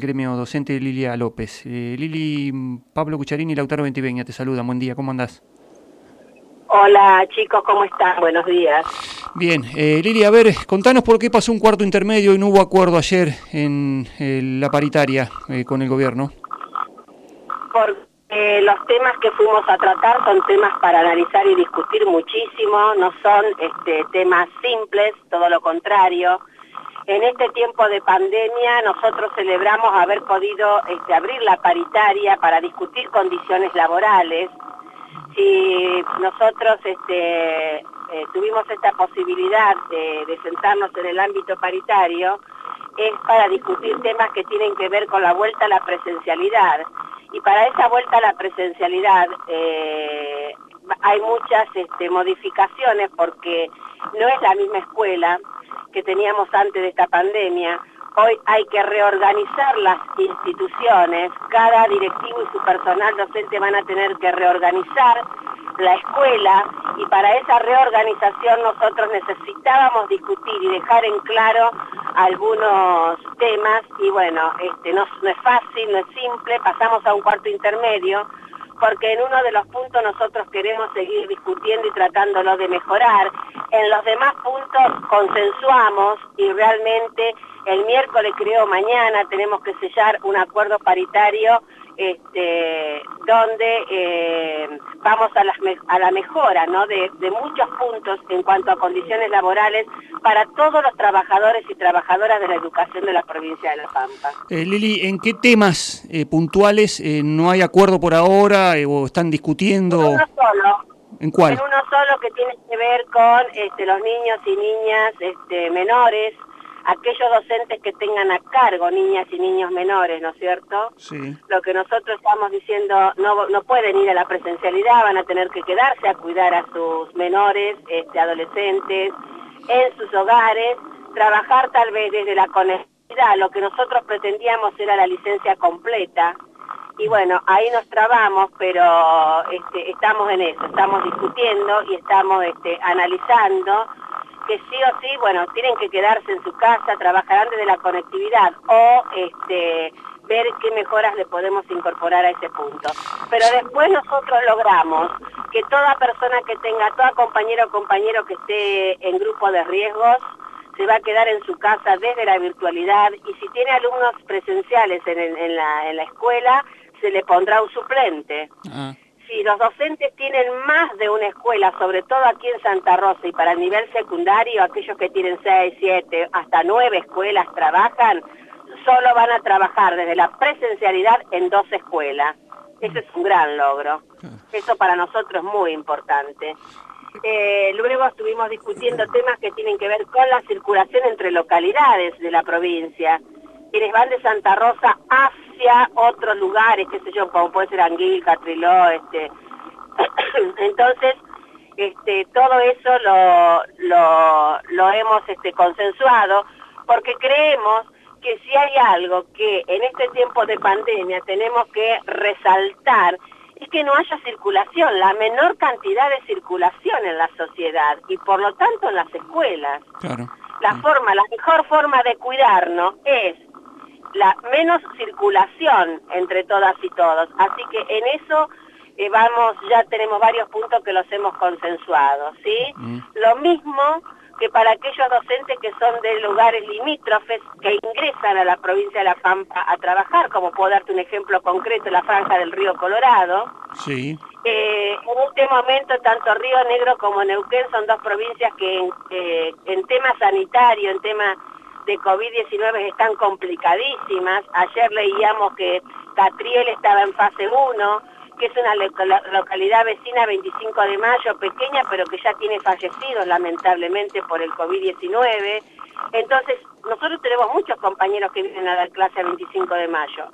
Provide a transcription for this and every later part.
Gremio docente Lilia López. Eh, Lili, Pablo Cucharini y Lautaro Ventiveña te saludan. Buen día, ¿cómo andás? Hola chicos, ¿cómo están? Buenos días. Bien, eh, Lili, a ver, contanos por qué pasó un cuarto intermedio y no hubo acuerdo ayer en eh, la paritaria eh, con el gobierno. Porque los temas que fuimos a tratar son temas para analizar y discutir muchísimo, no son este, temas simples, todo lo contrario. En este tiempo de pandemia nosotros celebramos haber podido este, abrir la paritaria para discutir condiciones laborales. Si nosotros este, eh, tuvimos esta posibilidad de, sentarnos en el ámbito paritario, es para discutir temas que tienen que ver con la vuelta a la presencialidad. Y para esa vuelta a la presencialidad eh, hay muchas este, modificaciones porque no es la misma escuela, que teníamos antes de esta pandemia. Hoy hay que reorganizar las instituciones, cada directivo y su personal docente van a tener que reorganizar la escuela y para esa reorganización nosotros necesitábamos discutir y dejar en claro algunos temas y bueno, este, no, no es fácil, no es simple, pasamos a un cuarto intermedio porque en uno de los puntos nosotros queremos seguir discutiendo y tratándolo de mejorar. En los demás puntos consensuamos y realmente el miércoles, creo, mañana tenemos que sellar un acuerdo paritario este, donde eh, vamos a la, a la mejora ¿no? de, de, muchos puntos en cuanto a condiciones laborales para todos los trabajadores y trabajadoras de la educación de la provincia de La Pampa. Eh, Lili, ¿en qué temas eh, puntuales no hay acuerdo por ahora o están discutiendo? En uno solo. ¿En cuál? En uno solo que tiene que ver con este, los niños y niñas este, menores, aquellos docentes que tengan a cargo niñas y niños menores, ¿no es cierto? Sí. Lo que nosotros estamos diciendo, no, no pueden ir a la presencialidad, van a tener que quedarse a cuidar a sus menores, este, adolescentes, en sus hogares, trabajar tal vez desde la conectividad, lo que nosotros pretendíamos era la licencia completa, y bueno, ahí nos trabamos, pero este, estamos en eso, estamos discutiendo y estamos este, analizando que sí o sí, bueno, tienen que quedarse en su casa, trabajarán desde la conectividad o este, ver qué mejoras le podemos incorporar a ese punto. Pero después nosotros logramos que toda persona que tenga, toda compañero o compañero que esté en grupo de riesgos, se va a quedar en su casa desde la virtualidad y si tiene alumnos presenciales en, la, en la escuela, se le pondrá un suplente. Ah si los docentes tienen más de una escuela, sobre todo aquí en Santa Rosa y para el nivel secundario, aquellos que tienen 6, 7, hasta 9 escuelas trabajan, solo van a trabajar desde la presencialidad en dos escuelas. Ese es un gran logro. Eso para nosotros es muy importante. Eh, luego estuvimos discutiendo temas que tienen que ver con la circulación entre localidades de la provincia. Quienes van de Santa Rosa hacia otros lugares, qué sé yo, como puede ser Anguil, Catriló, este. Entonces, este, todo eso lo, lo, lo hemos este, consensuado porque creemos que si hay algo que en este tiempo de pandemia tenemos que resaltar es que no haya circulación, la menor cantidad de circulación en la sociedad y por lo tanto en las escuelas. Claro. La forma, la mejor forma de cuidarnos es la menos circulación entre todas y todos. Así que en eso eh, vamos, ya tenemos varios puntos que los hemos consensuado, ¿sí? Mm. Lo mismo que para aquellos docentes que son de lugares limítrofes que ingresan a la provincia de La Pampa a trabajar, como puedo darte un ejemplo concreto, la franja del río Colorado. Sí. Eh, en este momento, tanto Río Negro como Neuquén son dos provincias que eh, en tema sanitario, en tema de COVID-19 están complicadísimas. Ayer leíamos que Catriel estaba en fase 1, que es una localidad vecina 25 de mayo, pequeña, pero que ya tiene fallecidos lamentablemente por el COVID-19. Entonces, nosotros tenemos muchos compañeros que vienen a dar clase el 25 de mayo.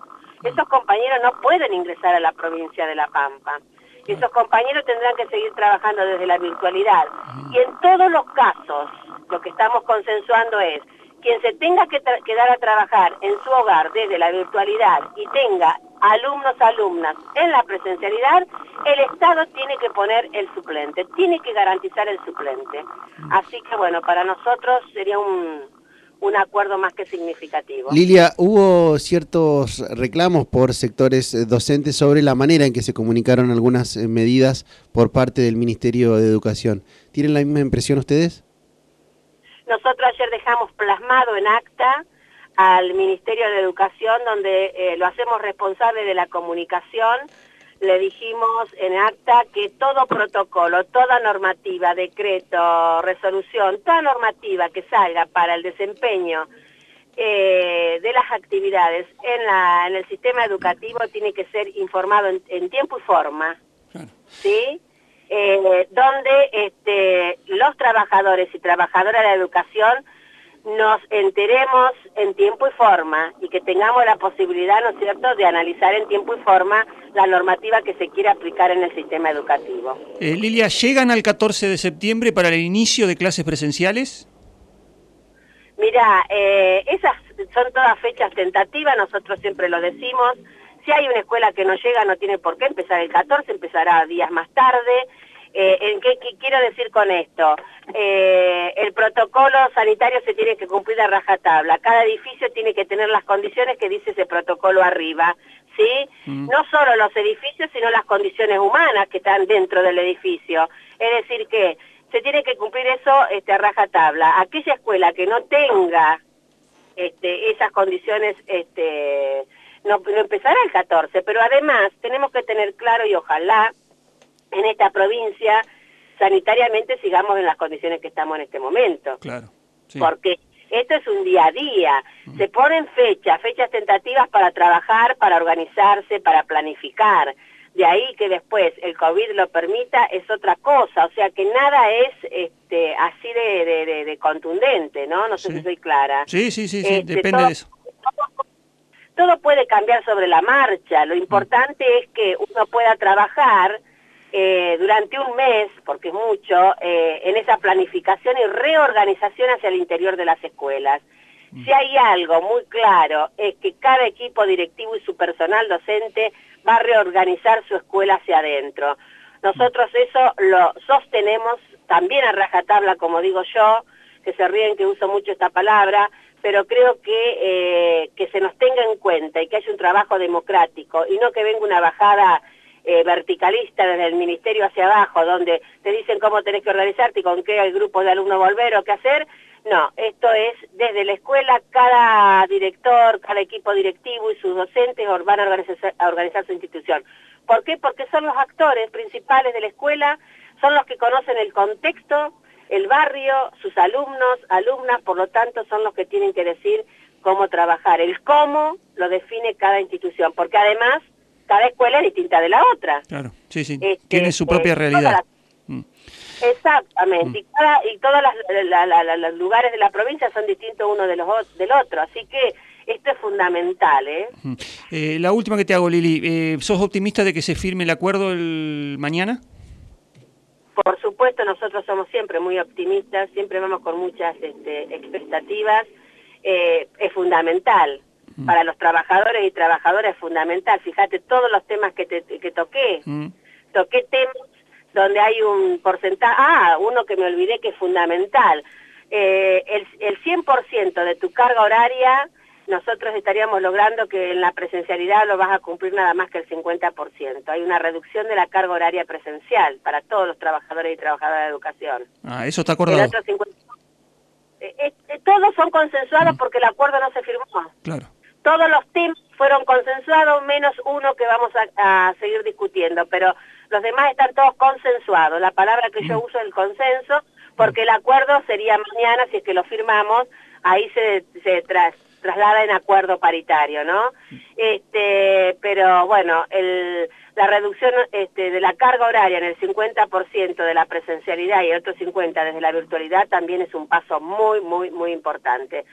Esos compañeros no pueden ingresar a la provincia de La Pampa. Esos compañeros tendrán que seguir trabajando desde la virtualidad. Y en todos los casos, lo que estamos consensuando es quien se tenga que quedar a trabajar en su hogar desde la virtualidad y tenga alumnos, alumnas en la presencialidad, el Estado tiene que poner el suplente, tiene que garantizar el suplente. Así que bueno, para nosotros sería un, un acuerdo más que significativo. Lilia, hubo ciertos reclamos por sectores eh, docentes sobre la manera en que se comunicaron algunas eh, medidas por parte del Ministerio de Educación. ¿Tienen la misma impresión ustedes? Nosotros ayer dejamos plasmado en acta al Ministerio de Educación donde eh, lo hacemos responsable de la comunicación. Le dijimos en acta que todo protocolo, toda normativa, decreto, resolución, toda normativa que salga para el desempeño eh, de las actividades en, la, en el sistema educativo tiene que ser informado en, tiempo y forma, ¿sí? Eh, donde este, los trabajadores y trabajadoras de la educación nos enteremos en tiempo y forma y que tengamos la posibilidad, ¿no es cierto?, de analizar en tiempo y forma la normativa que se quiere aplicar en el sistema educativo. Eh, Lilia, ¿llegan al 14 de septiembre para el inicio de clases presenciales? Mira, eh, esas son todas fechas tentativas, nosotros siempre lo decimos. Si hay una escuela que no llega, no tiene por qué empezar el 14, empezará días más tarde. Eh, ¿en qué, quiero decir con esto? Eh, el protocolo sanitario se tiene que cumplir a rajatabla. Cada edificio tiene que tener las condiciones que dice ese protocolo arriba. ¿sí? Mm. No solo los edificios, sino las condiciones humanas que están dentro del edificio. Es decir, que se tiene que cumplir eso este, a rajatabla. Aquella escuela que no tenga este, esas condiciones este, no, no empezará el 14, pero además tenemos que tener claro y ojalá en esta provincia sanitariamente sigamos en las condiciones que estamos en este momento. Claro. Porque esto es un día a día. Se ponen fechas, fechas tentativas para trabajar, para organizarse, para planificar. De ahí que después el COVID lo permita es otra cosa. O sea que nada es este, así de, contundente, ¿no? No sé si soy clara. Sí, sí, sí, sí. Este, depende de eso. todo puede cambiar sobre la marcha. Lo importante es que uno pueda trabajar eh, durante un mes, porque es mucho, eh, en esa planificación y reorganización hacia el interior de las escuelas. Si hay algo muy claro es que cada equipo directivo y su personal docente va a reorganizar su escuela hacia adentro. Nosotros eso lo sostenemos también a rajatabla, como digo yo, que se ríen que uso mucho esta palabra, pero creo que, eh, que se nos tenga en cuenta y que haya un trabajo democrático y no que venga una bajada eh, verticalista desde el ministerio hacia abajo, donde te dicen cómo tenés que organizarte y con qué grupo de alumnos volver o qué hacer. No, esto es desde la escuela, cada director, cada equipo directivo y sus docentes van a organizar, a organizar su institución. ¿Por qué? Porque son los actores principales de la escuela, son los que conocen el contexto, el barrio, sus alumnos, alumnas, por lo tanto son los que tienen que decir cómo trabajar. El cómo lo define cada institución, porque además cada escuela es distinta de la otra. Claro, sí, sí, este, tiene su propia eh, realidad. Mm. Exactamente, y, y todos los lugares de la provincia son distintos uno de los del otro, así que esto es fundamental. ¿eh? eh la última que te hago, Lili, eh, ¿sos optimista de que se firme el acuerdo el mañana? Por supuesto, nosotros somos siempre muy optimistas, siempre vamos con muchas este, expectativas. es fundamental, Mm. para los trabajadores y trabajadoras es fundamental. Fíjate, todos los temas que, te, que toqué, mm. toqué temas donde hay un porcentaje, ah, uno que me olvidé que es fundamental. Eh, el, el 100% de tu carga horaria, nosotros estaríamos logrando que en la presencialidad lo vas a cumplir nada más que el 50%. Hay una reducción de la carga horaria presencial para todos los trabajadores y trabajadoras de educación. Ah, eso está acordado. El otro 50... Eh, eh, todos son consensuados mm. porque el acuerdo no se firmó. Claro todos los temas fueron consensuados, menos uno que vamos a, seguir discutiendo, pero los demás están todos consensuados. La palabra que yo mm. uso es el consenso, porque el acuerdo sería mañana, si es que lo firmamos, ahí se, se traslada en acuerdo paritario, ¿no? Este, pero bueno, el, la reducción este, de la carga horaria en el 50% de la presencialidad y el otro 50% desde la virtualidad también es un paso muy, muy, muy importante.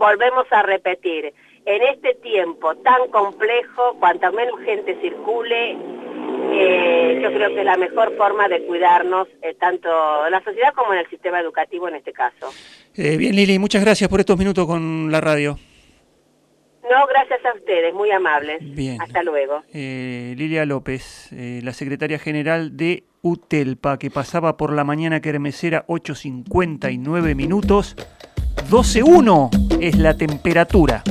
Volvemos a repetir, en este tiempo tan complejo, cuanta menos gente circule, eh, yo creo que es la mejor forma de cuidarnos, eh, tanto en la sociedad como en el sistema educativo en este caso. Eh, bien, Lili, muchas gracias por estos minutos con la radio. No, gracias a ustedes, muy amables. Bien. Hasta luego. Lilia López, la secretaria general de UTELPA, que pasaba por la mañana kermesera 8.59 minutos, 12.1. es la temperatura.